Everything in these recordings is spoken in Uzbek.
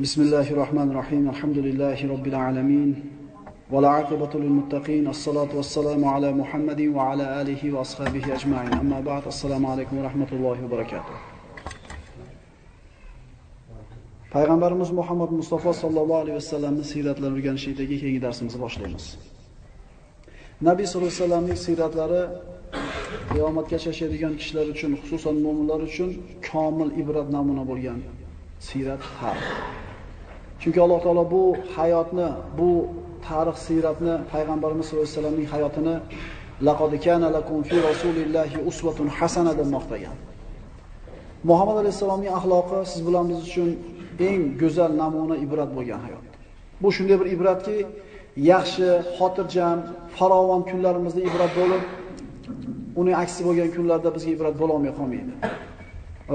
بسم الله الرحمن الرحيم الحمد لله رب العالمين والعاقبة للمتقين الصلاة والسلام على محمد وعلى آله وأصحابه أجمعين أما بعد السلام عليكم ورحمة الله وبركاته Payg'ambarimiz Muhammad Mustafa sallallohu alayhi vasallamning siyratlarini o'rganishdagi keyingi darsimizni boshlaymiz. Nabiy sallallohu alayhi vasallamning siyratlari qiyomatgacha yashaydigan kishilar uchun, xususan mu'minlar uchun komil ibrat namuna bo'lgan siyrat tarix. Chunki Alloh taolo bu hayotni, bu tarix siyratni payg'ambarimiz sollallohu alayhi vasallamning hayotini laqad kana lakum fi rasulillahi uswatun hasana deb maqtagan. Muhammad alayhisolamning axloqi siz bilan biz uchun eng go'zal namuna ibrat bo'lgan hayot. Bu shunday bir ibratki, yaxshi, xotirjam, farovon kunlarimizda ibrat bo'lib, uning aksi bo'lgan kunlarda bizga ibrat bo'la olmay qolmaydi.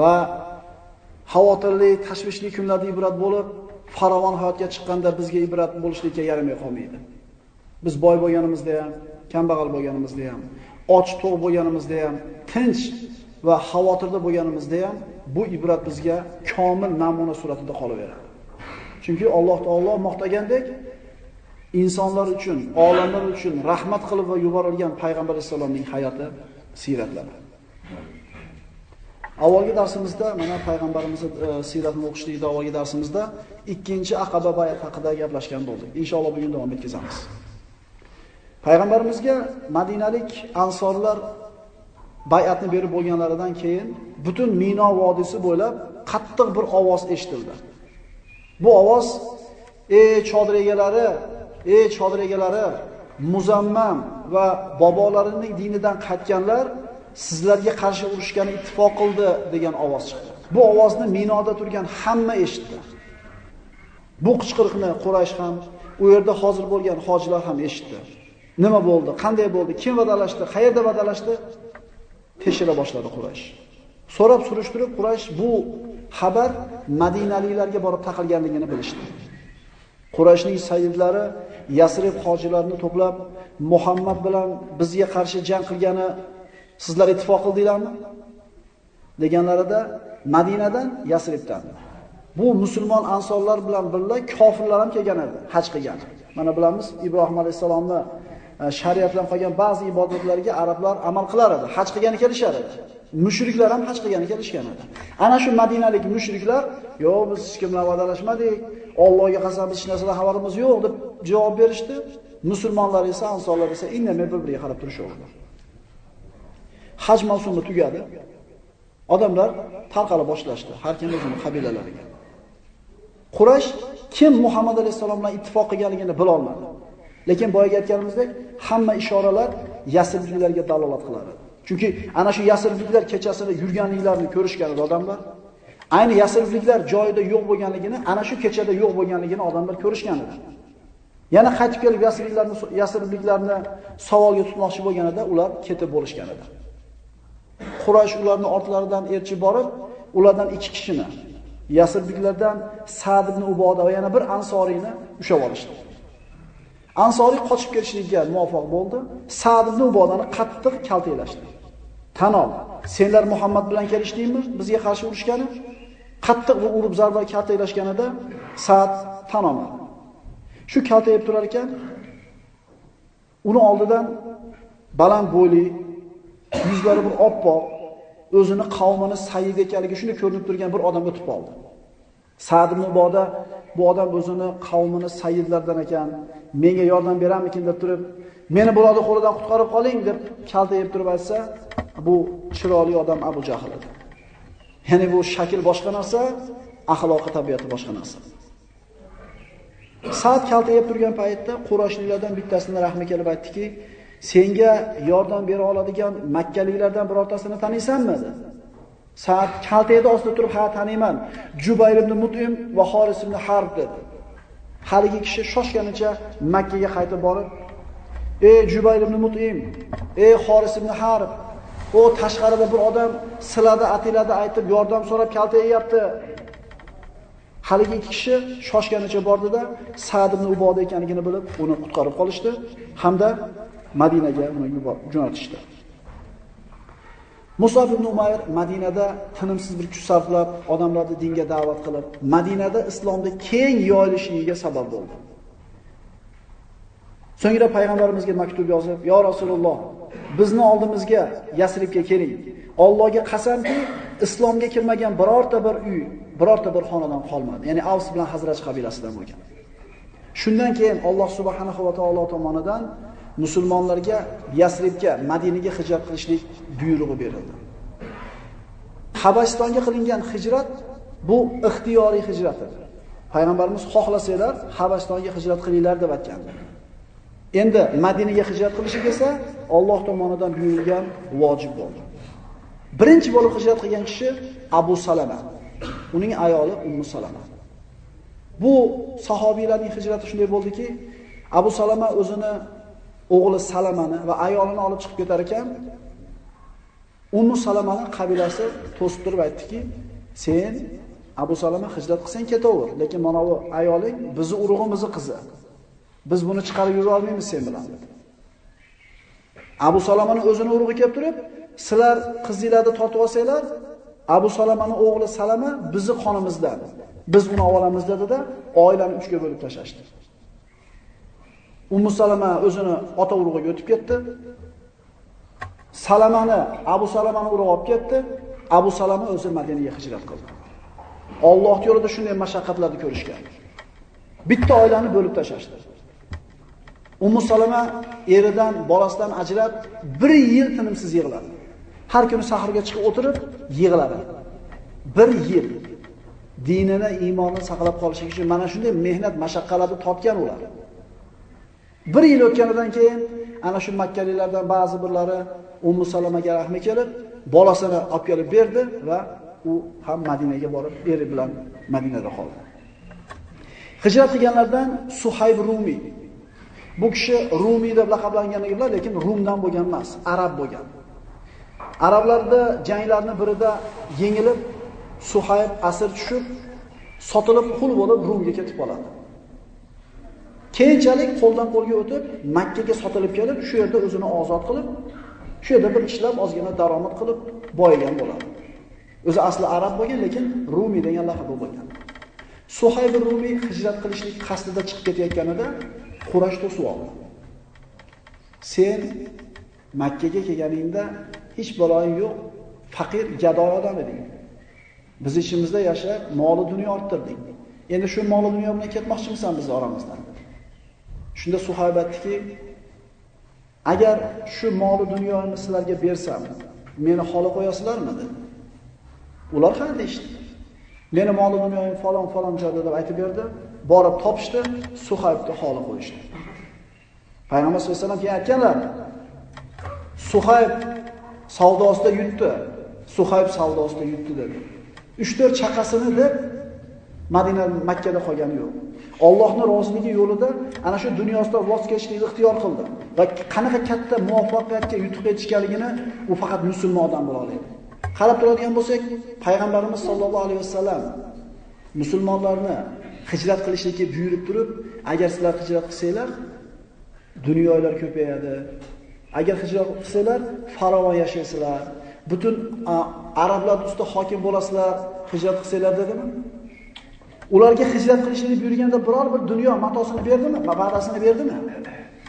Va xavotirli, tashvishli kunlarda ibrat bo'lib, farovon hayotga chiqqanda bizga ibrat bo'lishlikka yaramay qolmaydi. Biz boy bo'lganimizda ham, kambag'al bo'lganimizda ham, och to'q bo'lganimizda ham, tinch va xavotirda bo'lganimizda ham bu ibrat bizga komil namuna suratida qolaveradi. Chunki Alloh taolo maqtagandek insonlar uchun, olamlar uchun rahmat qilib va yuborilgan payg'ambar alayhisolamning hayoti, siyratlari. Avvalgi darsimizda mana payg'ambarimizning e, siyratini o'qishlikda avvalgi darsimizda ikkinchi Aqaba bayat haqida gaplashgan bo'ldik. Inshaalloh bugun davom etkazamiz. Payg'ambarimizga Madinalik ansorlar bay'atni berib bo'lganlaridan keyin butun Mino vodiysi bo'ylab qattiq bir ovoz eshitildi. Bu ovoz: "Ey chodir egalari, ey chodir egalari, Muzammam va bobolarining dinidan qaytganlar sizlarga qarshi urushgani ittifoq qildi" degan ovoz chiqdi. Bu ovozni Minoda turgan hamma eshitdi. Bu qichqiriqni Quraysh ham, u yerda hozir bo'lgan hojilar ham eshitdi. Nima bo'ldi? Qanday bo'ldi? Kim vadalashdi? Qayerda vadalashdi? Tekshira boshladi Quraysh. So'rab surishtirib Quraysh bu xabar Madinaliklarga borib taqilganligini bilishdi. Qurayshning sayyidlari Yasrib hojilarini to'plab Muhammad bilan bizga qarshi jang qilgani sizlar ittifoq qildinglarmi? deganlarida Madinadan, Yasribdan. Bu musulmon ansorlar bilan birga kofirlar ham kelgan edi, haj qilgan. Mana bilamiz, Ibrohim alayhisalomni e, shariat bilan qolgan ba'zi ibodatlarga arablar amal qilar edi, haj qilgani kelishar edi. Mushriklar ham haj qilgani kelishgan edi. Ana shu Madinalik mushriklar, "Yo'q, biz hech kim bilan va'dalashmadik, Allohga qasam hech narsadan xabarimiz yo'q" deb javob berishdi. Musulmonlar esa, ansorlar esa indamay bir-biriga qarab turishdi. Haj mavsumi tugadi. Odamlar tarqala boshlashdi, har kim o'zining qabilalariga. Quraysh kim Muhammad alayhisalom bilan ittifoq qilganligini bila olmadi. Lekin boyaga aytganimizdek, hamma ishoralar Yasribliklarga dalolat qiladi. Chunki ana shu Yasribliklar kechasida yurganliklarini ko'rishgan odamlar, ayni Yasribliklar joyida yo'q bo'lganligini, ana shu kechada yo'q bo'lganligini odamlar ko'rishgan edi. Yana qaytib kelib Yasribliklarni Yasribliklarni savolga tutmoqchi bo'lganida ular ketib bo'lishgan edi. Quraysh ularni ortlaridan erchi borib, ulardan ikki kishini Yasrbiklardan Sa'd ibn Uboda va yana bir ansoriyni ushlab olishdi. Ansoriy qochib ketishlikka muvaffaq bo'ldi. Sa'd ibn Ubodani qattiq kaltaklashdi. Tanol, senlar Muhammad bilan kelishdingmi? Bizga qarshi urushgani? Qattiq va urib zarba kaltaklashganida Sa'd tan olmadi. Shu kaltayib turar ekan, uni oldidan baland bo'yli, yuzlari bir oppoq, o'zini qavmini sayyid ekanligi shuni ko'rinib turgan bir odam o'tib qoldi. Sa'd ibn Uboda bu odam o'zini qavmini sayyidlardan ekan, menga yordam beramikin deb turib, meni bularni qo'lidan qutqarib qoling deb kaltayib turib aytsa, bu chiroyli odam Abu Jahl edi. Ya'ni bu shakl boshqa narsa, axloqi tabiati boshqa narsa. Sa'd kaltayib turgan paytda Qurayshliklardan bittasini rahmi kelib aytdiki, senga yordam bera oladigan makkaliklardan birortasini taniysanmi? dedi. Sa'd kaltayda ostida turib, "Ha, taniyman. Jubayr ibn Mut'im va Xoris ibn Harb" dedi. Haligi kishi shoshganicha Makka ga qaytib borib, "Ey Jubayr ibn Mut'im, ey Xoris ibn Harb, o tashqarida bir odam silada, atilada aytib yordam so'rab kaltayyapti." Haligi ikki kishi shoshganicha bordida Sa'd ibn Uboda ekanligini bilib, uni qutqarib qolishdi hamda Madinaga uni jo'natishdi. Musab ibn Umayr Madinada tinimsiz bir kuch sarflab, odamlarni dinga da'vat qilib, Madinada islomni keng yoyilishiga sabab bo'ldi. So'ngra payg'ambarimizga maktub yozib, "Yo Rasululloh, bizni oldimizga Yasribga keling. Allohga qasamki, islomga kirmagan birorta bir uy, birorta bir xonadon qolmadi. Ya'ni Avs bilan Hazraj qabilasidan bo'lgan. Shundan keyin Alloh subhanahu va taolo tomonidan musulmonlarga Yasribga, Madinaga hijrat qilishlik buyrug'i berildi. Habashistonga qilingan hijrat bu ixtiyoriy hijrat edi. Payg'ambarimiz xohlasanglar Habashistonga hijrat qilinglar deb aytgandi. Endi Madinaga hijrat qilishi esa Alloh tomonidan buyurilgan vojib bo'ldi. Birinchi bo'lib hijrat qilgan kishi Abu Salama. Uning ayoli Ummu Salama. Bu sahobiylarning hijrati shunday bo'ldiki, Abu Salama o'zini o'g'li Salamani va ayolini olib chiqib ketar ekan, Ummu Salamani qabilasi to'sib turib aytdiki, "Sen Abu Salama hijrat qilsang ketaver, lekin mana bu ayoling bizni urug'imizni qizi. Biz buni chiqarib yura olmaymiz sen bilan." Abu Salamani o'zini urug'i kelib turib, "Sizlar qizinglarni tortib olsanglar, Abu Salamani o'g'li Salama bizni qonimizdan. Biz uni olamiz" dedi-da, oilani uchga bo'lib tashlashdi. Ummu Salama o'zini ota urug'iga o'tib ketdi. Salamani Abu Salamani urug'i olib ketdi. Abu Salama o'zi Madinaga hijrat qildi. Alloh yo'lida shunday mashaqqatlarni ko'rishgan. Bitta oilani bo'lib tashlashdi. Ummu Salama eridan, bolasidan ajrab 1 yil tinimsiz yig'ladi. Har kuni sahrga chiqib o'tirib yig'ladi. 1 yil dinini, iymonini saqlab qolish uchun mana shunday mehnat, mashaqqatlarni topgan ular. Bir yil o'tganidan keyin ana shu makkaliklardan ba'zi birlari Ummu Salamaga rahmi kelib, bolasini olib kelib berdi va u ham Madinaga borib, eri bilan Madinada qoldi. Hijrat qilganlardan Suhayb Rumi. Bu kishi Rumi deb laqablanganlar, lekin Rumdan bo'lgan emas, arab bo'lgan. Arablarda janglarni birida yengilib, Suhayb asir tushib, sotilib qul bo'lib Rumga ketib qoladi. Keyinchalik qo'ldan qo'lga o'tib, Makka ga sotilib kelib, shu yerda o'zini ozod qilib, shu yerda bir ishlab ozgina daromad qilib boyigan bo'ladi. O'zi asli arab bo'lgan, lekin Rumi degan laqabi bo'lgan. Suhayb Rumi hijrat qilishlik qasdida chiqib ketayotganida Qurash to'sib oldi. Sen Makka ga kelganingda hech baloying yo'q, faqir, gado odam eding. Biz ishimizda yashab, moli dunyo orttirding. Endi shu moli dunyo bilan ketmoqchimisan biz oramizdan? Shunda Suhayb aytdiki, agar shu mol dunyoni sizlarga bersam, meni xoli qo'yasizlarmi dedi. Ular ha deyishdi. Meni mol dunyoyim falon falon joyda deb aytib berdi. Borib topishdi, Suhaybni xoli qo'yishdi. Payg'ambar sollallohu alayhi vasallam aytganlar, Suhayb savdosida yutdi. Suhayb savdosida yutdi dedi. 3-4 chaqasini deb Madina Makkada qolgani yo'q. Allohning roziligi yo'lida ana shu dunyosida voz kechishni ixtiyor qildi va qanaqa katta muvaffaqiyatga yutuq etishganligini u faqat musulmon odam bila oladi. Qarab turadigan bo'lsak, payg'ambarimiz sollallohu alayhi vasallam musulmonlarni hijrat qilishlikka buyurib turib, agar sizlar hijrat qilsanglar, dunyolar ko'payadi. Agar hijrat qilsanglar, farovon yashaysizlar. Butun arablar ustida hokim bo'lasizlar, hijrat qilsanglar dedimi? Ularga hijrat qilishni buyurganda biror bir dunyo matosini berdimi? Va'dasini berdimi?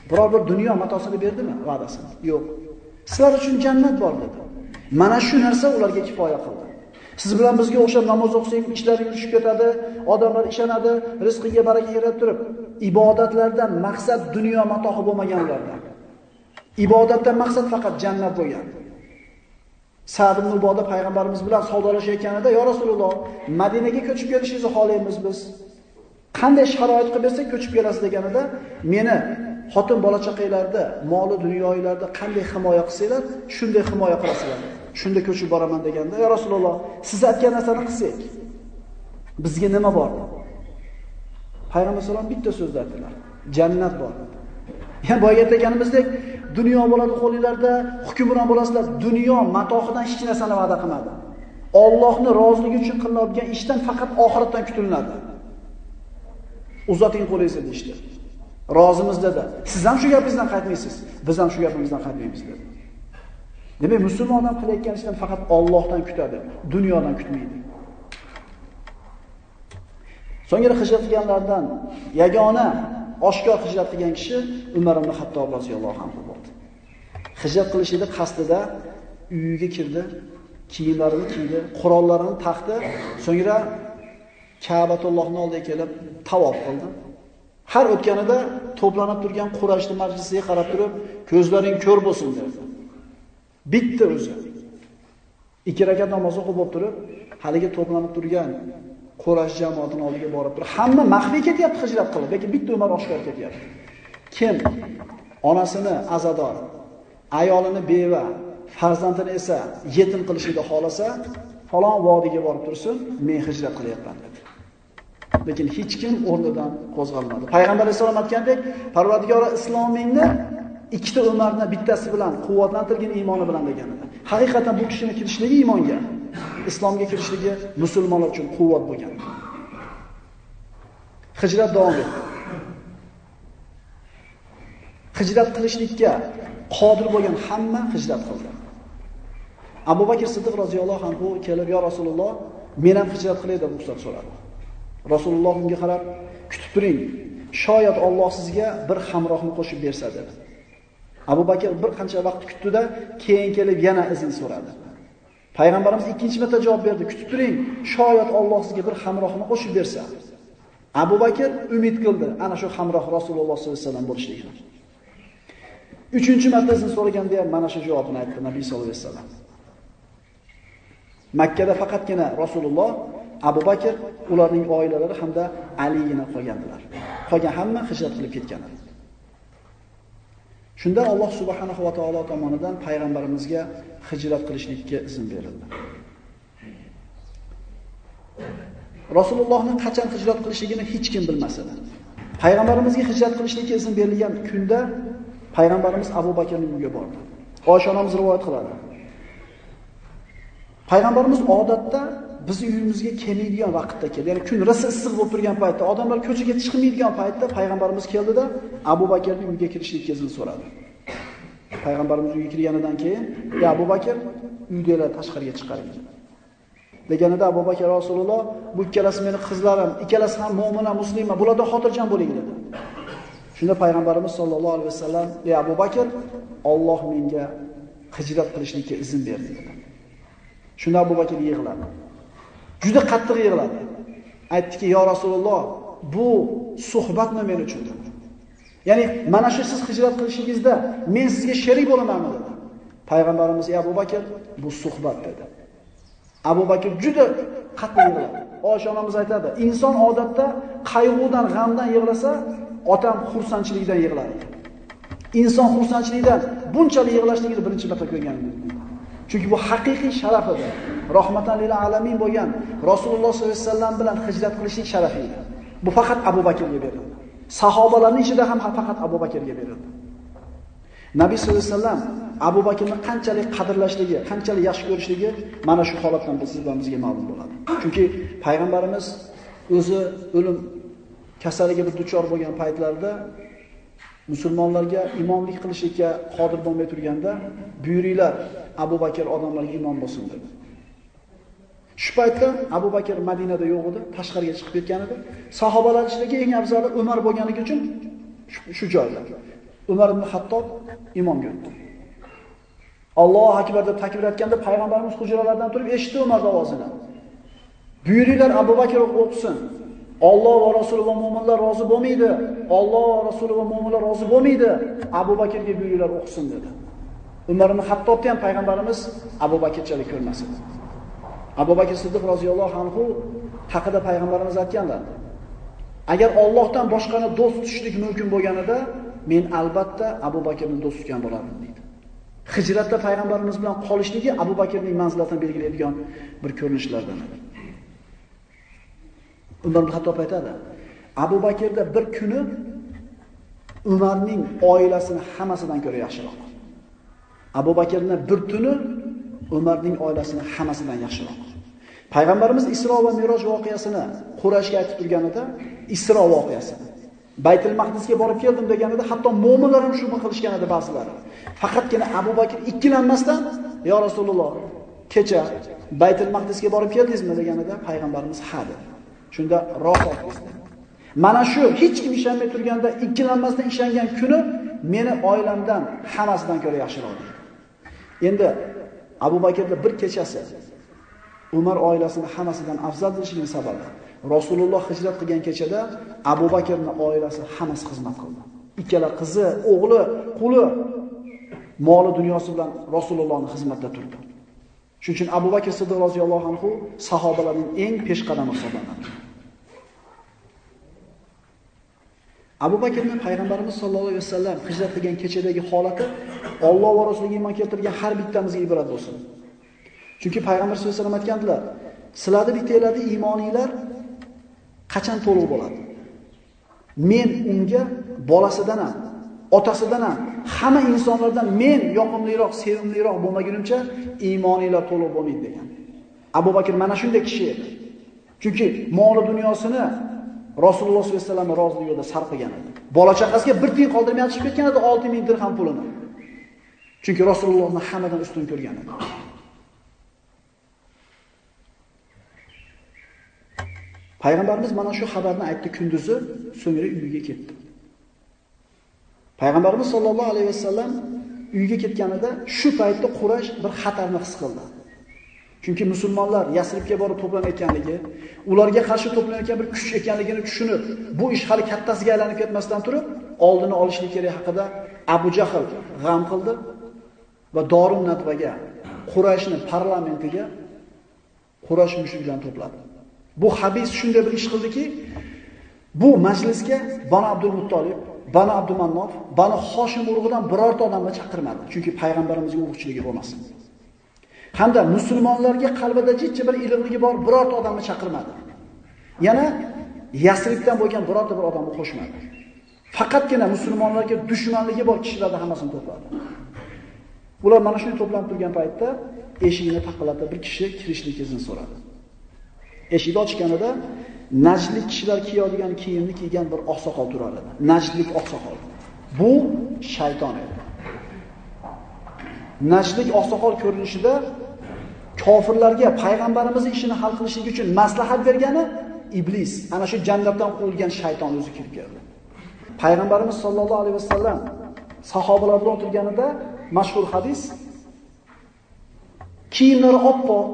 Biror bir dunyo matosini berdimi? Va'dasini. Yo'q. Sizlar uchun jannat bor dedi. Mana shu narsa ularga kifoya qildi. Siz bilan bizga o'xshab namoz o'qisang ishlar yurishib ketadi, odamlar ishonadi, rizqiga baraka kelib turib, ibodatlardan maqsad dunyo matohi bo'lmagan ulardan. Ibodatdan maqsad faqat jannat bo'lgan. Sa'd ibn Uboda payg'ambarimiz bilan savdolashayotganida, "Ya Rasululloh, Madinaga ko'chib kelishingizni xohlaymiz biz. Qanday sharoit qilib bersak ko'chib kelasiz?" deganida, "Meni xotin bola chaqanglarda, moli dunyoylarda qanday himoya qilsanglar, shunday himoya qilasizlar. Shunda ko'chib boraman" deganda, "Ya Rasululloh, siz aytgan narsani qilsak, bizga nima bor?" Payg'ambar sollallohu alayhi bitta so'zda aytdilar. Jannat bor. Ya'ni boya aytganimizdek, dunyo bo'ladi qo'linglarda, hukmron bo'lasizlar. Dunyo matohidan hech narsani va'da qilmadi. Allohni roziligi uchun qilinadigan ishdan faqat oxiratdan kutilinadi. Uzating qo'lingizni deyishdi. Rozimiz dedi. Siz ham shu gapingizdan qaytmaysiz, biz ham shu gapimizdan qaytmaymiz dedi. Demak, musulmon odam qilayotgan ishdan faqat Allohdan kutadi, dunyodan kutmaydi. So'ngra hijrat qilganlardan yagona oshkor hijrat qilgan kishi Umar ibn Hattob roziyallohu anhu bo'ldi. Hijrat qilishida qasdida uyiga kirdi, kiyimlarini kiydi, qurollarini taqdi, so'ngra Ka'batullohning oldiga kelib tavof qildi. Har o'tganida to'planib turgan qurashni majlisiga qarab turib, ko'zlaring ko'r bo'lsin dedi. Bitta o'zi. Ikki rakat namoz o'qib bo'lib turib, haligi to'planib turgan Quraysh jamoatining oldiga borib turib, hamma maxfiy ketyapti hijrat qilib, lekin bitta Umar oshkor ketyapti. Kim onasini azador, ayolini beva, farzandini esa yetim qilishni xohlasa, falon vodiyga borib tursin, men hijrat qilyapman dedi. Lekin hech kim o'rnidan qo'zg'almadi. Payg'ambar alayhisalom aytgandek, Parvardigori islomingni ikkita Umarni bittasi bilan quvvatlantirgin iymoni bilan degan edi. Haqiqatan bu kishining kirishligi iymonga, islomga kirishligi musulmonlar uchun quvvat bo'lgan. Hijrat davom etdi. Hijrat qilishlikka qodir bo'lgan hamma hijrat qildi. Abu Bakr Siddiq roziyallohu anhu kelib, "Ya Rasululloh, men ham hijrat qilay" deb ruxsat so'radi. Rasululloh unga qarab, "Kutib turing. Shoyat Alloh sizga bir hamrohni qo'shib bersa" dedi. Abu Bakr bir qancha vaqt kutdi-da, keyin kelib yana izn so'radi. Payg'ambarimiz ikkinchi marta javob berdi. Kutib turing, shoyat Alloh sizga bir hamrohni qo'shib bersa. Abu Bakr umid qildi, ana shu hamroh Rasululloh sollallohu alayhi vasallam bo'lishligini. Uchinchi marta izn so'raganda ham mana shu javobni aytdi Nabiy sollallohu alayhi vasallam. Makkada faqatgina Rasululloh, Abu Bakr, ularning oilalari hamda Aligina qolgandilar. Qolgan hamma hijrat qilib ketgan. Shunda Alloh subhanahu va taolo tomonidan payg'ambarimizga hijrat qilishlikka izn berildi. Rasulullohning qachon hijrat qilishligini hech kim bilmas edi. Payg'ambarimizga hijrat qilishlikka izn berilgan kunda payg'ambarimiz Abu Bakrning uyiga bordi. Oysha onamiz rivoyat qiladi. Payg'ambarimiz odatda biz uyimizga kelmaydigan vaqtda keldi. Ya'ni kun rosa issiq bo'lib turgan paytda, odamlar ko'chaga chiqmaydigan paytda payg'ambarimiz keldida Abu Bakrning uyiga kirishlikka izn so'radi. Payg'ambarimiz uyga kirganidan keyin, "Ya Abu Bakr, uydagilar tashqariga chiqaring." Deganida Abu Bakr Rasululloh, "Bu ikkalasi meni qizlarim, ikkalasi ham mu'mina, muslima, bularda xotirjam bo'ling" dedi. Shunda payg'ambarimiz sollallohu alayhi vasallam, "Ey Abu Bakr, Alloh menga hijrat qilishlikka izn berdi" dedi. Shunda Abu Bakr yig'ladi. Juda qattiq yig'ladi. Aytdiki, "Ya Rasululloh, bu suhbatmi men uchun?" dedi. Ya'ni mana shu siz hijrat qilishingizda men sizga sherik bo'lamanmi dedi. Payg'ambarimiz Abu Bakr bu suhbat dedi. Abu Bakr juda qattiq yig'ladi. Oshonamiz aytadi, inson odatda qayg'udan, g'amdan yig'lasa, otam xursandchilikdan yig'ladi. Inson xursandchilikdan bunchalik yig'lashligini birinchi marta ko'rganim. Chunki bu haqiqiy sharaf edi. Rahmatan lil alamin bo'lgan Rasululloh sollallohu alayhi vasallam bilan hijrat qilishlik sharafi edi. Bu faqat Abu Bakrga berildi. Sahobalarning ichida ham faqat Abu Bakrga berildi. Nabiy sollallohu alayhi vasallam Abu Bakrni qanchalik qadrlashligi, qanchalik yaxshi ko'rishligi mana shu holatdan bizga ma'lum bo'ladi. Chunki payg'ambarimiz o'zi o'lim kasaliga bir duchor bo'lgan paytlarida musulmonlarga imomlik qilishlikka qodir bo'lmay turganda buyuringlar Abu Bakr odamlarga imom bo'lsin dedi. Shu paytda Abu Bakr Madinada yo'q edi, tashqariga chiqib ketgan edi. Sahobalar ichidagi eng afzali Umar bo'lganligi uchun shu joyda. Umar ibn Hattob imomga o'tdi. Allohu akbar deb takbir aytganda payg'ambarimiz hujralardan turib eshitdi Umar ovozini. Buyuringlar Abu Bakr o'qisin. Alloh va Rasuli va mu'minlar rozi bo'lmaydi. Alloh va Rasuli va mu'minlar rozi bo'lmaydi. Abu Bakrga buyurlar o'qisin dedi. Umar ibn Hattobni ham payg'ambarimiz Abu Bakrchalik ko'rmasin. Abu Bakr Siddiq roziyallohu anhu haqida payg'ambarimiz aytganlar. Agar Allohdan boshqani do'st tutishlik mumkin bo'lganida, men albatta Abu Bakrni do'st tutgan bo'lardim dedi. Hijratda payg'ambarimiz bilan qolishligi Abu Bakrning manzilatini belgilaydigan bir ko'rinishlardan edi. Umar ibn Xattob aytadi, Abu Bakrda bir kuni Umarning oilasini hammasidan ko'ra yaxshiroq. Abu Bakrni bir tuni Umarning oilasini hammasidan yaxshiroq. Payg'ambarimiz Isro va Miroj voqeasini Qurashga aytib turganida Isro voqeasi. Baytul Maqdisga borib keldim deganida hatto mu'minlar ham shubha qilishgan edi ba'zilari. Faqatgina Abu Bakr ikkilanmasdan "Ya Rasululloh, kecha Baytul Maqdisga borib keldingizmi?" deganida payg'ambarimiz ha dedi. Shunda rohat Mana shu hech kim ishonmay turganda ikkilanmasdan ishongan kuni meni oilamdan hammasidan ko'ra yaxshiroq. Endi Abu Bakrda bir kechasi Umar oilasini hammasidan afzal qilishining sababi Rasululloh hijrat qilgan kechada Abu Bakrning oilasi hammasi xizmat qildi. Ikkala qizi, o'g'li, quli moli dunyosi bilan Rasulullohning xizmatida turdi. Shuning uchun Abu Bakr Siddiq roziyallohu anhu sahobalarning eng peshqadami hisoblanadi. Abu Bakrning payg'ambarimiz sollallohu alayhi vasallam hijrat qilgan kechadagi holati Alloh va Rasuliga iymon keltirgan har bittamizga ibrat bo'lsin. Chunki payg'ambar sollallohu alayhi vasallam aytgandilar: "Sizlarning bittanglarning iymoninglar qachon to'liq bo'ladi? Men unga bolasidan ham, otasidan ham, hamma insonlardan men yoqimliroq, sevimliroq bo'lmagunimcha iymoninglar to'liq bo'lmaydi" degan. Abu Bakr mana shunday kishi edi. Chunki moli dunyosini Rasululloh sollallohu alayhi vasallam roziligida sarf qilgan edi. Bola chaqasiga bir tiyin qoldirmay chiqib ketgan edi 6000 dirham pulini. Chunki Rasulullohni hammadan ustun ko'rgan edi. Payg'ambarimiz mana shu xabarni aytdi kunduzi, so'ngra uyiga ketdi. Payg'ambarimiz sollallohu alayhi vasallam uyga ketganida shu paytda Quraysh bir xatarni his qildi. Chunki musulmonlar Yasribga borib to'planayotganligi, ularga qarshi to'planayotgan bir kuch ekanligini tushunib, bu ish hali kattasiga aylanib ketmasdan turib, oldini olishlik kerak haqida Abu Jahl g'am qildi va Dorun Natvaga Qurayshning parlamentiga Quraysh mushriklarni to'pladi. Bu habis shunday bir ish qildiki, bu majlisga Banu Abdul Muttolib, Bani Abdumannof, Bani Hoshim urug'idan birorta odamni chaqirmadi, chunki payg'ambarimizga urug'chiligi bo'lmasin. Hamda musulmonlarga qalbida jichcha bir ilmligi bor birorta odamni chaqirmadi. Yana Yasribdan bo'lgan birorta bir odamni qo'shmadi. Faqatgina musulmonlarga dushmanligi bor kishilarni hammasini to'pladi. Ular mana shunday to'planib turgan paytda eshikni taqillatib bir kishi kirishlik izn so'radi. Eshikni ochganida najdlik kishilar kiyadigan kiyimni kiygan bir oqsoqol turar edi. Najdlik oqsoqol. Bu shayton edi. Najdlik oqsoqol ko'rinishida kofirlarga payg'ambarimizning ishini hal qilishlik uchun maslahat bergani iblis. Ana shu jannatdan quvilgan shayton o'zi kirib keldi. Payg'ambarimiz sollallohu alayhi vasallam sahobalar bilan o'tirganida mashhur hadis kiyimlari oppoq,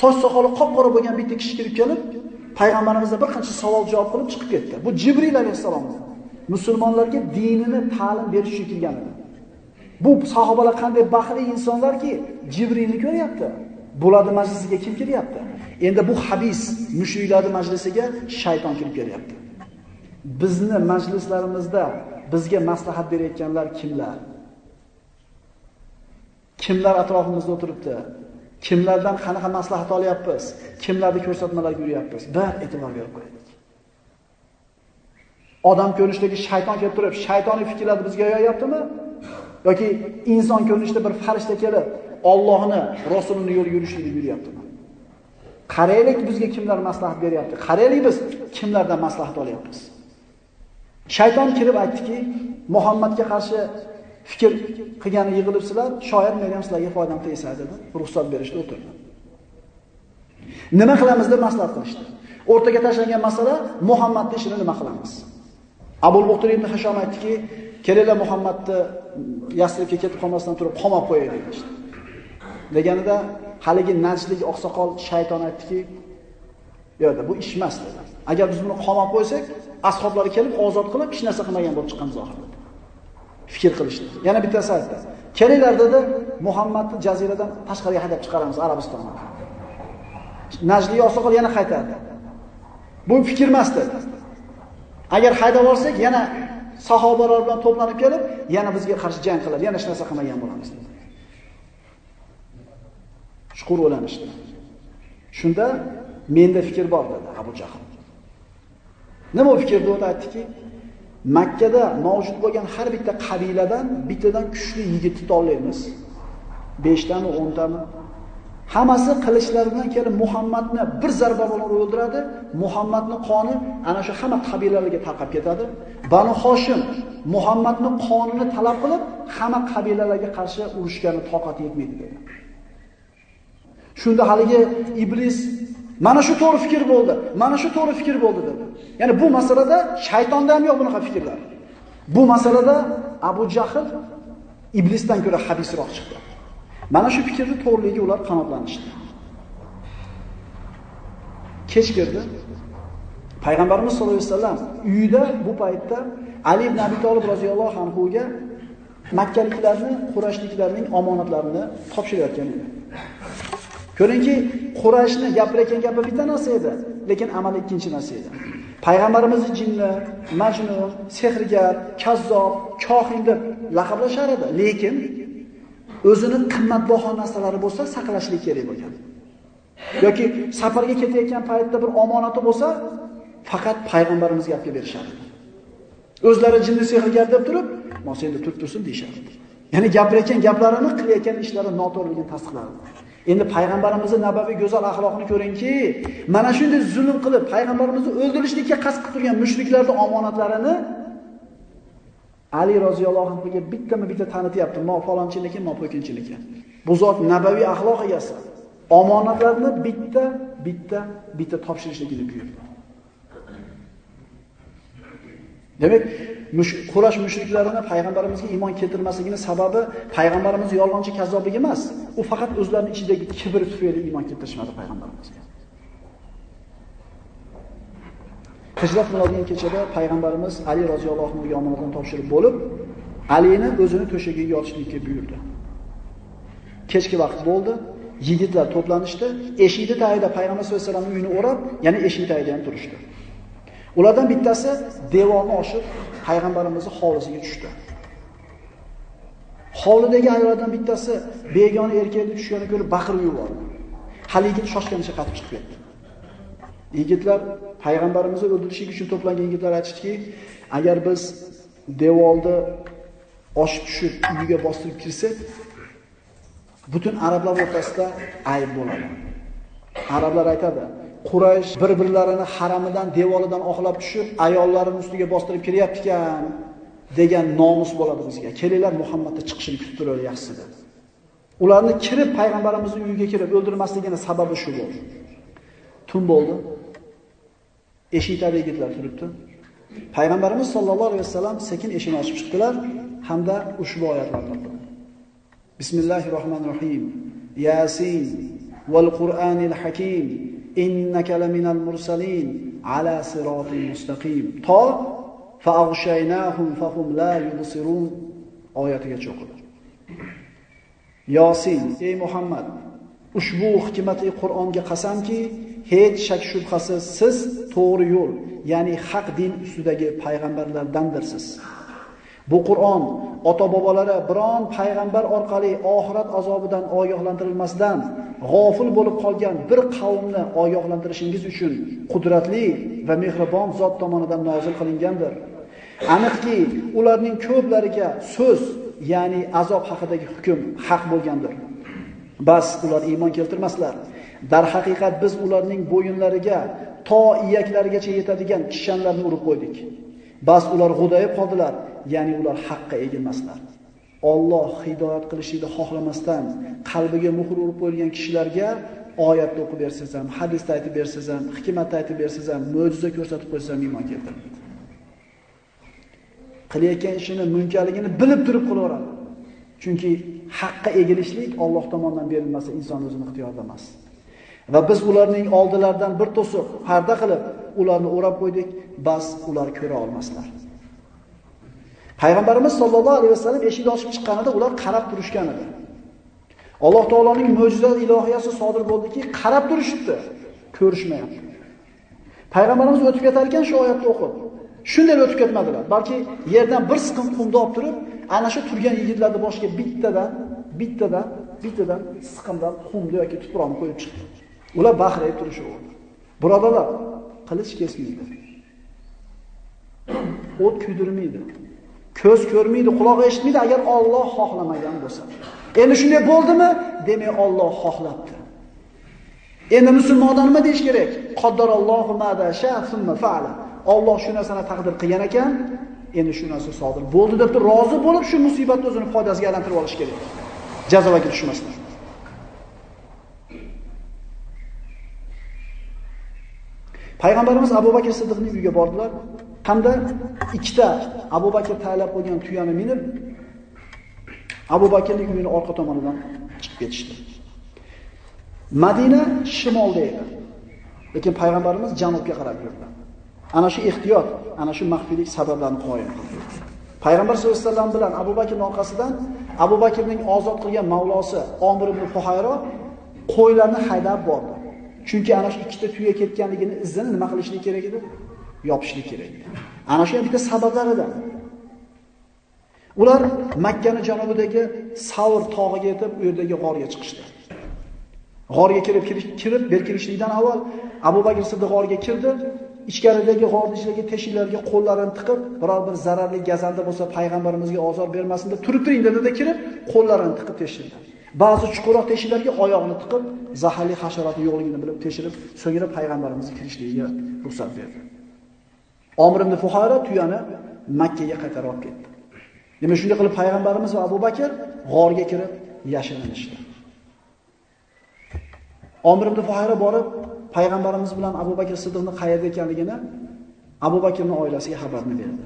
soch soqoli qop-qora bo'lgan bitta kishi kirib kelib, payg'ambarimizdan bir qancha savol javob qilib chiqib ketdi. Bu Jibril alayhissalom musulmonlarga dinini ta'lim berish uchun kelgan edi. Bu sahobalar qanday baxtli insonlarki, Jibrilni ko'ryapti. Bularning majlisiga kim kiryapti? Endi bu habis mushriklarning majlisiga shayton kirib kelyapti. Bizni majlislarimizda bizga maslahat berayotganlar kimlar? Kimlar atrofimizda o'tiribdi? Kimlardan qanaqa maslahat olyapmiz? Kimlarni ko'rsatmalarga yuryapmiz? Bir e'tibor berib qo'yaylik. Odam ko'rinishidagi shayton kelib turib, shaytoniy fikrlarni bizga yoyaptimi? yoki inson ko'rinishida bir farishta kelib Allohni, Rasulini yo'l yurishini yuryaptimi? Qaraylik bizga kimlar maslahat beryapti? Qaraylik biz kimlardan maslahat olyapmiz? Shayton kirib aytdiki, Muhammadga qarshi fikr qilgani yig'ilibsizlar, shoyat men ham sizlarga foydam tegsa dedi. Ruxsat berishdi o'tirdi. Nima qilamiz deb maslahat qilishdi. O'rtaga tashlangan masala Muhammadning ishini nima qilamiz? Abu Buxtor ibn Hasham aytdiki, kelinglar Muhammadni Yasribga ketib qolmasdan turib qamab qo'yaylik dedi. Deganida haligi najlik oqsoqol shayton aytdiki, yo'q, bu ish emas dedi. Agar biz buni qamab qo'ysak, ashoblar kelib ozod qilib hech narsa qilmagan bo'lib chiqamiz oxirida. Fikr qilishdi. Yana bittasi aytdi. Kelinglar dedi, Muhammadni jaziradan tashqariga haydab chiqaramiz Arabistonga. Najliy oqsoqol yana qaytardi. Bu fikr emas dedi. Agar haydab olsak, yana sahobalar bilan to'planib kelib, yana bizga qarshi jang qiladi, yana hech narsa qilmagan bo'lamiz dedi. Chuqur o'ylanishdi. Shunda menda fikr bor dedi Abu Jahl. Nima fikr deb aytdiki, Makkada mavjud bo'lgan har bitta qabiladan bittadan kuchli yigitni tanlaymiz. 5 tami, 10 tami. Hammasi qilichlari bilan kelib Muhammadni bir zarba bilan o'ldiradi. Muhammadni qoni ana shu hamma qabilalarga tarqab ketadi. Banu Hoshim Muhammadni qonini talab qilib hamma qabilalarga qarshi urushgani toqati yetmaydi dedi. Shunda haligi iblis mana shu to'g'ri fikr bo'ldi, mana shu to'g'ri fikr bo'ldi dedi. Ya'ni bu masalada shaytonda ham yo'q bunaqa fikrlar. Bu masalada Abu Jahl iblisdan ko'ra habisroq chiqdi. Mana shu fikrni to'g'riligiga ular qanotlanishdi. Kech kirdi. Payg'ambarimiz sollallohu alayhi vasallam uyida bu paytda Ali ibn Abi Talib roziyallohu anhuga makkaliklarni, qurashliklarning omonatlarini topshirayotgan edi. Ko'ringki, Qurayshni gapirayotgan gapi bitta narsa edi, lekin amali ikkinchi narsa edi. Payg'ambarimizni jinni, majnun, sehrgar, kazzob, kohin deb laqablashar edi, lekin o'zini qimmatbaho narsalari bo'lsa saqlashlik kerak bo'lgan. yoki safarga ketayotgan paytda bir omonati bo'lsa, faqat payg'ambarimizga gapga berishardi. O'zlari jinni sehrgar deb turib, "Mosenda turib tursin" deyishardi. Ya'ni gapirayotgan gaplarini, qilayotgan ishlari noto'g'riligini tasdiqlardi. Endi payg'ambarimizning nabaviy go'zal axloqini ko'ringki, mana shunday zulm qilib payg'ambarimizni o'ldirishlikka qasd qilib turgan mushriklarning omonatlarini Ali roziyallohu anhuga bittami bitta tanityapti. Mo falonchiniki, mo po'kinchiniki. Bu zot nabaviy axloq egasi. Omonatlarni bitta, bitta, bitta topshirishligini buyurdi. Demak, Qurash mushriklarini payg'ambarimizga iymon keltirmasligini sababi payg'ambarimiz yolg'onchi kazzobligi emas. U faqat o'zlarining ichidagi kibr tufayli iymon keltirishmadi payg'ambarimizga. Hijrat qiladigan kechada payg'ambarimiz Ali roziyallohu anhu omonatini topshirib bo'lib, Alini o'zini to'shagiga yotishlikka buyurdi. Kechki vaqt bo'ldi, yigitlar to'planishdi, eshikni tagida payg'ambar sollallohu alayhi vasallamning uyini o'rab, yana eshik tagida ham turishdi. Ulardan bittasi devorni oshib payg'ambarimizning hovlisiga tushdi. Hovlidagi ayollardan bittasi begona erkakni tushganini ko'rib baqirib yubordi. Hali yigit shoshganicha qaytib chiqib ketdi. Yigitlar payg'ambarimizni o'ldirishlik uchun to'plangan yigitlar aytishdiki, agar biz devorni oshib tushib uyiga bostirib kirsak, butun arablar o'rtasida ayb bo'ladi. Arablar aytadi, Quraysh bir-birlarini haramidan, devoridan oqlab tushib, ayollarining ustiga bostirib kiryapti ekan degan nomus bo'ladi bizga. Kelinglar Muhammadni chiqishini kutib turaylik yaxshisi dedi. Ularni kirib payg'ambarimizning uyiga kirib o'ldirmasligini sababi shu bo'ldi. Tun bo'ldi. Eshikda yigitlar turibdi. Payg'ambarimiz sollallohu alayhi vasallam sekin eshikni ochib chiqdilar hamda ushbu oyatlarni o'qidi. Bismillahirrohmanirrohim. Rohmanir Rohim. Yasin wal Qur'anil Hakim. Innaka laminal mursalin ala siratin mustaqim. To fa'aghshaynahum fahum la yubsirun oyatiga cho'qiladi. Yasin, ey Muhammad, ushbu hikmatli Qur'onga qasamki, hech shak shubhasiz siz to'g'ri yo'l, ya'ni haq din ustidagi payg'ambarlardandirsiz. Bu Qur'on ota-bobolari biron payg'ambar orqali oxirat azobidan ogohlantirilmasdan g'ofil bo'lib qolgan bir qavmni ogohlantirishingiz uchun qudratli va mehribon zot tomonidan nozil qilingandir. Aniqki, ularning ko'plariga so'z, ya'ni azob haqidagi hukm haq bo'lgandir. Bas ular iymon keltirmaslar. Darhaqiqat biz ularning bo'yinlariga to iyaklarigacha yetadigan kishanlarni urib qo'ydik. Bas ular g'udayib qoldilar, ya'ni ular haqqa egilmaslar. Alloh hidoyat qilishini xohlamasdan qalbiga muhr urib qo'yilgan kishilarga oyatni o'qib bersangiz ham, hadisni aytib bersangiz ham, hikmatni aytib bersangiz ham, mo'jiza ko'rsatib qo'ysangiz ham iymon keltirmaydi. Qilayotgan ishini munkaligini bilib turib qilaveradi. Chunki haqqa egilishlik Alloh tomonidan berilmasa inson o'zining ixtiyorida emas. Va biz ularning oldilaridan bir to'siq parda qilib, ularni o'rab qo'ydik, bas ular ko'ra olmaslar. Payg'ambarimiz sollallohu alayhi vasallam eshikni ochib chiqqanida ular qarab turishgan edi. Alloh taoloning mo'jiza ilohiyasi sodir bo'ldiki, qarab turishibdi, ko'rishmayapti. Payg'ambarimiz o'tib ketar ekan shu oyatni o'qib. Shunday o'tib ketmadilar. Balki yerdan bir siqim qumni olib turib, ana shu turgan yigitlarning boshiga bittadan, bittadan, bittadan siqimdan qumni yoki tuproqni qo'yib chiqdi. Ular baxrayib turishaverdi. Birodalar, qilich kesmaydi. O't kuydirmaydi. Ko'z ko'rmaydi, quloq eshitmaydi agar Alloh xohlamagan bo'lsa. Endi shunday bo'ldimi? Demak, Alloh xohlabdi. Endi musulmonlar nima deyish kerak? Qaddarallohu ma sha thumma fa'ala. Alloh shu narsani taqdir qilgan ekan, endi shu narsa sodir bo'ldi deb rozi bo'lib shu musibatni o'zini foydasiga aylantirib olish kerak. jazovaga tushmasdan. Payg'ambarimiz Abu Bakr Siddiqning uyiga bordilar. Hamda ikkita Abu Bakr ta'lab qo'ygan tuyani minib Abu Bakrning uyini orqa tomonidan chiqib ketishdi. Madina shimolda edi. Lekin payg'ambarimiz janubga qarab yurdi. Ana shu ehtiyot, ana shu maxfiylik sabablarini qo'ygan. Payg'ambar sollallohu alayhi vasallam bilan Abu Bakrning orqasidan Abu Bakrning ozod qilgan mavlosi Omir ibn Fuhayro qo'ylarni haydab bordi. Chunki ana shu ikkita tuya ketganligini izini nima qilishlik kerak edi? Yopishlik kerak edi. Ana shu bitta sabablaridan. Ular Makkani janubidagi Savr tog'iga yetib, u yerdagi g'orga chiqishdi. G'orga kirib kirib berkilishlikdan avval Abu Bakr Siddiq g'orga kirdi. Ichkaridagi g'orni ichidagi teshiklarga qo'llarini tiqib, biror bir zararli gazanda bo'lsa payg'ambarimizga ozor bermasin deb turib turing dedi kirib, qo'llarini tiqib teshikdan. Ba'zi chuqurroq teshiklarga oyog'ini tiqib, zaharli hasharotni yo'qligini bilib teshirib, so'ngra payg'ambarimizni kirishligiga ruxsat berdi. Omir ibn Fuhara tuyani Makkaga qaytarib olib ketdi. Demak, shunday qilib payg'ambarimiz va Abu Bakr g'orga kirib yashirinishdi. Omir ibn Fuhayra borib payg'ambarimiz bilan Abu Bakr Siddiqning qayerda ekanligini Abu Bakrning oilasiga xabarni berdi.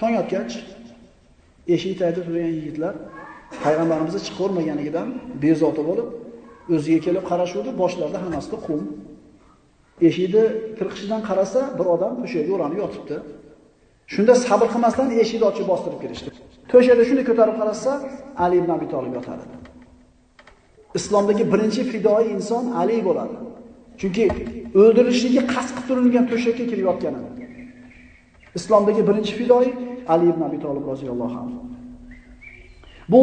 Tong otgach eshik tagida turgan yigitlar payg'ambarimizni chiqarmaganidan bezovta bo'lib, o'ziga kelib qarashuvdi, boshlarida hammasida qum. Eshikni tirqishidan qarasa, bir odam to'shakka o'ranib yotibdi. Shunda sabr qilmasdan eshikni ochib bostirib kirishdi. To'shakda shuni ko'tarib qarasa, Ali ibn Abi Talib yotadi. Islomdagi birinchi fidoi inson Ali bo'ladi. Chunki o'ldirilishligi qasd qilib turilgan to'shakka kirib yotgan edi. Islomdagi birinchi fidoi Ali ibn Abi Talib roziyallohu anhu. Bu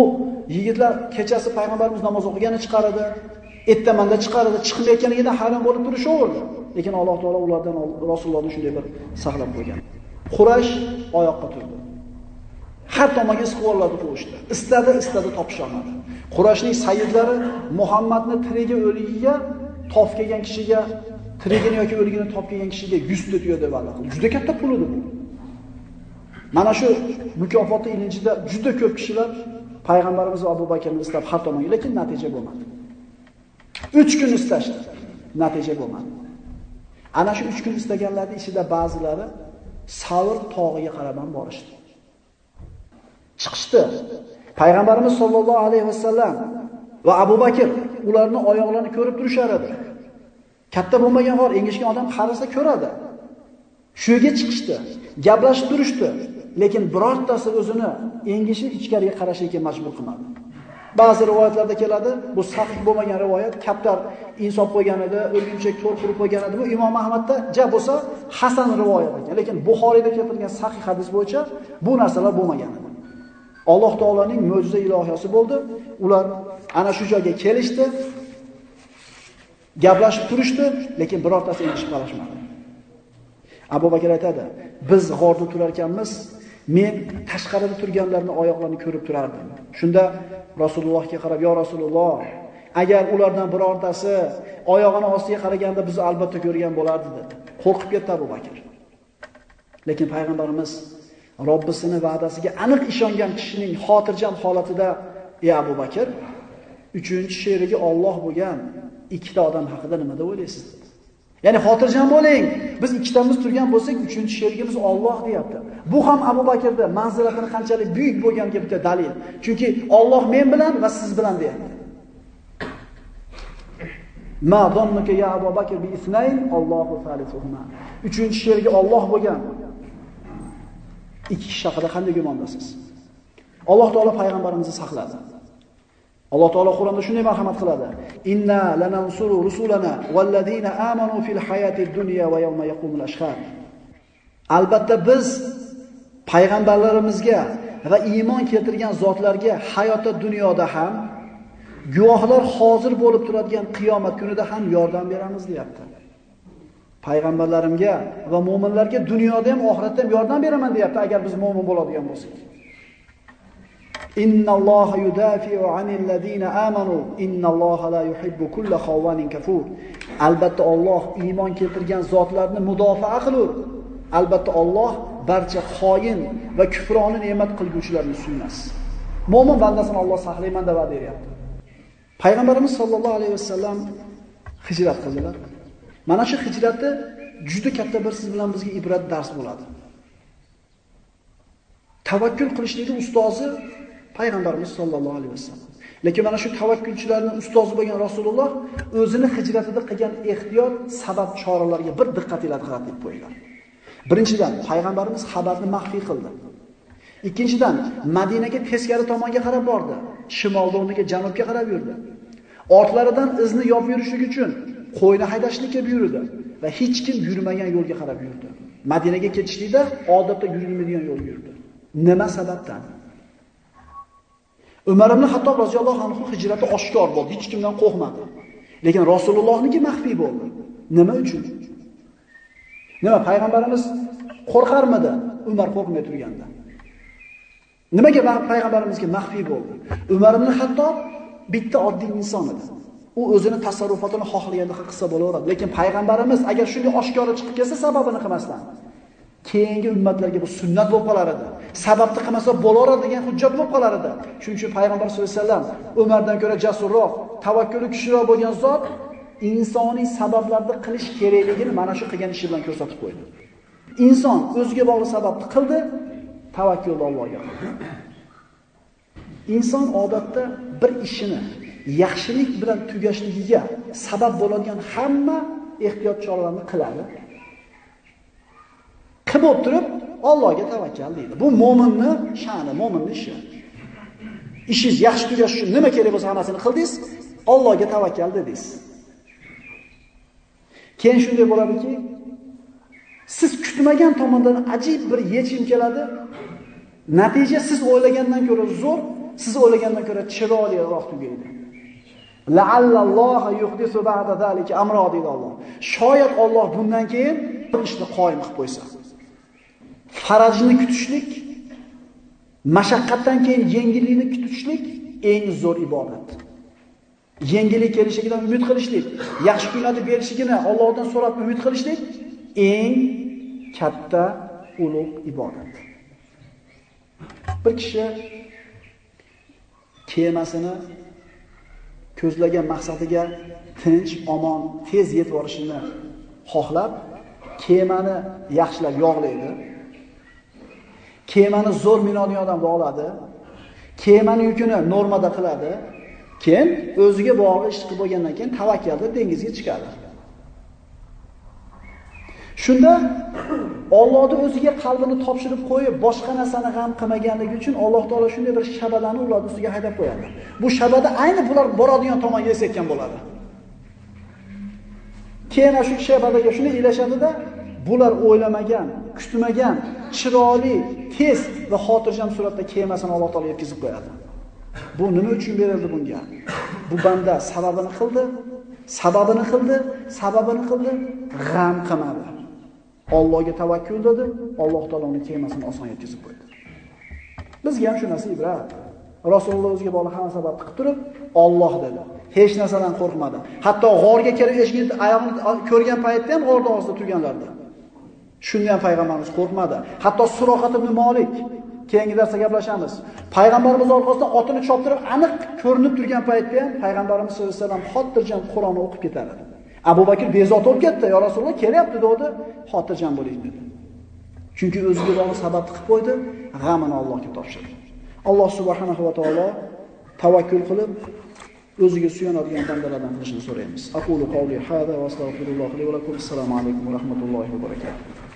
yigitlar kechasi payg'ambarimiz namoz o'qigani chiqaradi, ertamanda chiqaradi, chiqmayotganligida harom bo'lib turishaverdi. Lekin Alloh taolo ulardan Rasulullohni shunday bir saqlab qo'ygan. Quraysh oyoqqa turdi. Har tomonga istiqbollarni qo'yishdi. Istadi, istadi topisha olmadi. Qurayshning sayyidlari Muhammadni tirigi o'ligiga tof kelgan kishiga tirigini yoki o'ligini top kelgan kishiga 100 ta tuya deb va'da qildi. Juda katta pul edi bu. Mana shu mukofotni ilinjida juda ko'p kishilar payg'ambarimiz Abu Bakrni istab har tomonga, lekin natija bo'lmadi. 3 kun istashdi. Natija bo'lmadi. Ana shu 3 kun istaganlarning ichida ba'zilari Savr tog'iga qaraman borishdi. Chiqishdi. Payg'ambarimiz sollallohu alayhi vasallam va Abu Bakr ularni oyoqlarini ko'rib turishar edi. Katta bo'lmagan g'or engishgan odam qarasa ko'radi. Shu yerga chiqishdi, gaplashib turishdi, lekin birortasi o'zini engishib ichkariga qarashga majbur qilmadi. Ba'zi rivoyatlarda keladi, bu sahih bo'lmagan rivoyat, kaptar insof qo'ygan edi, o'rgimchak to'r qurib qo'ygan edi. Bu Imom Ahmadda ja bo'lsa hasan rivoyat ekan, lekin Buxoriyda keltirilgan sahih hadis bo'yicha bu narsalar bo'lmagan edi. Alloh taolaning mo'jiza ilohiyasi bo'ldi. Ular ana shu joyga kelishdi. Gaplashib turishdi, lekin birortasi engishib qarashmadi. Abu Bakr aytadi: "Biz g'orda turar ekanmiz, men tashqarida turganlarning oyoqlarini ko'rib turardim. Shunda Rasulullohga qarab, "Yo Rasululloh, agar ulardan birortasi oyog'ini ostiga qaraganda biz albatta ko'rgan bo'lardi" dedi. Qo'rqib ketdi Abu Bakr. Lekin payg'ambarimiz Robbisini va'dasiga aniq ishongan kishining xotirjam holatida, "Ey Abu Bakr, uchinchi sherigi Alloh bo'lgan ikkita odam haqida nima deb o'ylaysiz?" Ya'ni xotirjam bo'ling. Biz ikkitamiz turgan bo'lsak, uchinchi sherigimiz Alloh deyapti. Bu ham Abu Bakrda manzilatini qanchalik buyuk bo'lganiga bitta dalil. Chunki Alloh men bilan va siz bilan deyapti. Ma donnuka ya Abu Bakr bi isnayn Allohu salisuhuma. Uchinchi sherigi Alloh bo'lgan. Ikki kishi haqida qanday gumondasiz? Alloh taolo payg'ambarimizni saqladi. Alloh taolo Qur'onda shunday marhamat qiladi. Inna lanansuru rusulana wallazina amanu fil hayatid dunya va yawma yaqumul ashhad. Albatta biz payg'ambarlarimizga va iymon keltirgan zotlarga hayotda dunyoda ham guvohlar hozir bo'lib turadigan qiyomat kunida ham yordam beramiz deyapti. Payg'ambarlarimga va mu'minlarga dunyoda ham oxiratda ham yordam beraman deyapti agar biz mu'min bo'ladigan bo'lsak. Innalloha yudafi'u 'anil ladina amanu innalloha la yuhibbu kulla khawwanin kafur. Albatta Alloh iymon keltirgan zotlarni mudofaa qilur. Albatta Alloh barcha xoin va kufroni ne'mat qilguvchilarni suymas. Mo'min bandasini Alloh saqlayman deb va'da beryapti. Payg'ambarimiz sollallohu alayhi vasallam hijrat qildilar. Mana shu hijrati juda katta bir siz bilan bizga ibrat dars bo'ladi. Tavakkul qilishlikning ustozi payg'ambarimiz sollallohu alayhi vasallam. Lekin mana shu tavakkulchilarni ustozi bo'lgan Rasululloh o'zini hijratida qilgan ehtiyot sabab choralarga bir diqqatinglarni qaratib qo'yinglar. Birinchidan payg'ambarimiz xabarni maxfiy qildi. Ikkinchidan Madinaga teskari tomonga qarab bordi. shimolda o'rniga janubga qarab yurdi. Ortlaridan izni yopib yurishlik uchun qo'yni haydashlikka buyurdi va hech kim yurmagan yo'lga qarab yurdi. Madinaga ketishlikda odatda yurilmaydigan yo'lga yurdi. Nima sababdan? Umar ibn Hattob roziyallohu anhu hijrati oshkor bo'ldi, hech kimdan qo'rqmadi. Lekin Rasulullohniki maxfiy bo'ldi. Nima uchun? Nima payg'ambarimiz qo'rqarmidi Umar qo'rqmay turganda? Nimaga payg'ambarimizga maxfiy bo'ldi? Umar ibn Hattob bitta oddiy inson edi. U o'zini tasarrufatini xohlaganda qilsa bo'laveradi, lekin payg'ambarimiz agar shunday oshkora chiqib kelsa sababini qilmasdan keyingi ummatlarga bu sunnat bo'lib qolar edi. Sababni qilmasa bo'laveradi degan hujjat bo'lib qolar edi. Shuning uchun payg'ambar sollallohu alayhi vasallam Umardan ko'ra jasurroq, tavakkuli kuchliroq bo'lgan zot insoniy sabablarni qilish kerakligini mana shu qilgan ishi bilan ko'rsatib qo'ydi. Inson o'ziga bog'liq sababni qildi, tavakkulni Allohga qildi. Inson odatda bir ishini yaxshilik bilan tugashligiga sabab bo'ladigan hamma ehtiyot choralarni qiladi. Qilib bo'lib turib Allohga tavakkal deydi. Bu mo'minni sha'ni, mo'minni ishi. Ishingiz yaxshi tugash uchun nima kerak bo'lsa hammasini qildingiz, Allohga tavakkal dedingiz. Keyin shunday bo'ladiki, siz kutmagan tomondan ajib bir yechim keladi. Natija siz o'ylagandan ko'ra zo'r, siz o'ylagandan ko'ra chiroyliroq tugaydi. La'allalloha yuhdisu ba'da zalika amro deydi Alloh. Shoyat Alloh bundan keyin bir ishni qoyim qilib qo'ysa. Farajni kutishlik, mashaqqatdan keyin yengillikni kutishlik eng zo'r ibodat. Yengillik kelishligidan umid qilishlik, yaxshi kunlarni berishligini Allohdan so'rab umid qilishlik eng katta ulug' ibodat. Bir kishi kemasini ko'zlagan maqsadiga tinch, omon, tez yetib borishini xohlab, kemani yaxshilab yog'laydi. Kemani zo'r minodiyondan oladi Kemani yukini normada qiladi. Keyin o'ziga bog'liq ish qilib bo'lgandan keyin tavakkalda dengizga chiqadi. Shunda Allohni o'ziga qalbini topshirib qo'yib, boshqa narsani g'am qilmaganligi uchun Alloh taolo shunday bir shabadani ularni ustiga haydab qo'yadi. Bu shabada ayni bular boradigan tomonga esayotgan bo'ladi. Keyin shu shabadaga shunday ilashadida, bular o'ylamagan, kutmagan, chiroyli, tez va xotirjam suratda kemasini Alloh taolo yetkazib qo'yadi. Bu nima uchun berildi bunga? Bu banda sababini qildi, sababini qildi, sababini qildi, g'am qilmadi. Allohga tavakkul dedi, Alloh taolo uni kemasini oson yetkazib qo'ydi. Bizga ham shu narsa ibrat. Rasululloh o'ziga bog'liq hamma sababni qilib turib, Alloh dedi. Hech narsadan qo'rqmadi. Hatto g'orga kirib eshikni oyog'ini ko'rgan paytda ham g'or og'zida turganlarda. Shunga ham payg'ambarimiz qo'rqmadi. Hatto Suroqat ibn Malik keyingi darsda gaplashamiz. Payg'ambarimiz orqasidan otini choptirib, aniq ko'rinib turgan paytda ham payg'ambarimiz sollallohu alayhi vasallam xotirjam Qur'onni o'qib ketadi. Abu Bakr bezovta bo'lib ketdi. "Ya Rasululloh, kelyapti" dedi. Xotirjam bo'ling dedi. Chunki o'ziga bog'liq sababni qilib qo'ydi, g'amini Allohga topshirdi. Alloh subhanahu va taolo tavakkul qilib o'ziga suyanadigan bandalardan qilishini so'raymiz. Aqulu qawli hada va astagfirulloh li va lakum. Assalomu alaykum va rahmatullohi va barakatuh.